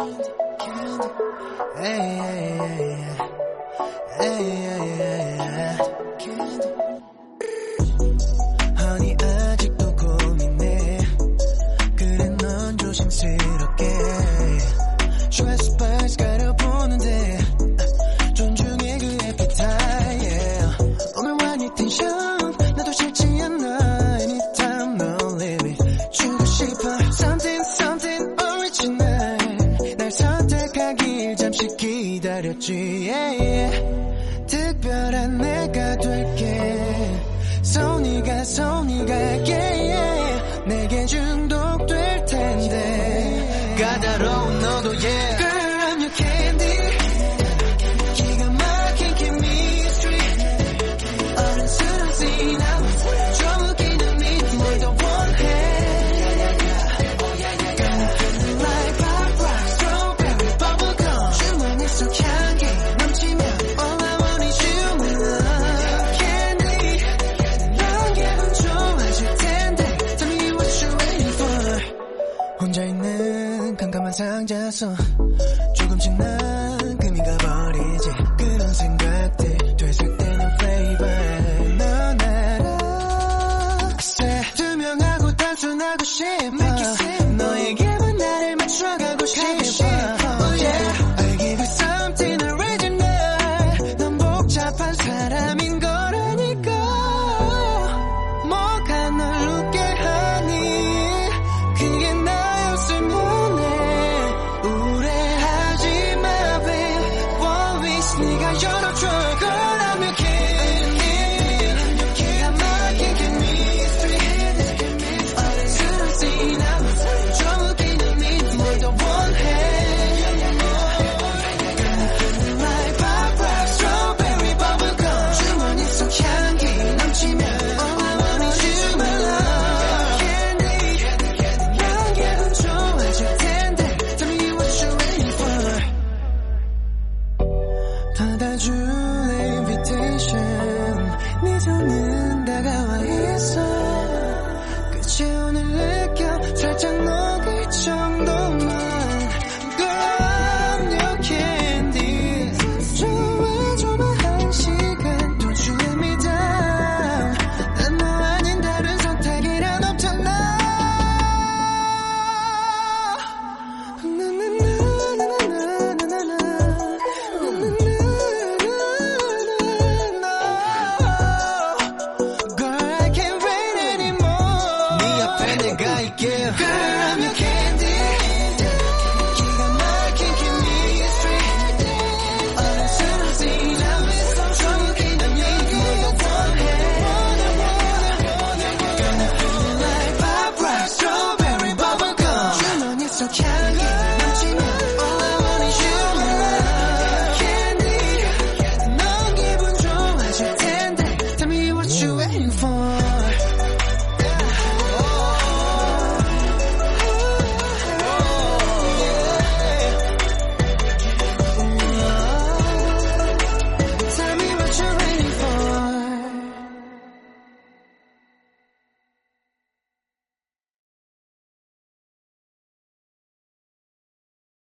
candy, candy. Hey, yeah, yeah, yeah, hey, yeah, yeah, candy. 잠시 기다렸지 yeah, yeah. 특별한 내가 될게 깜깜한 상자 속 조금씩 나 살짝 널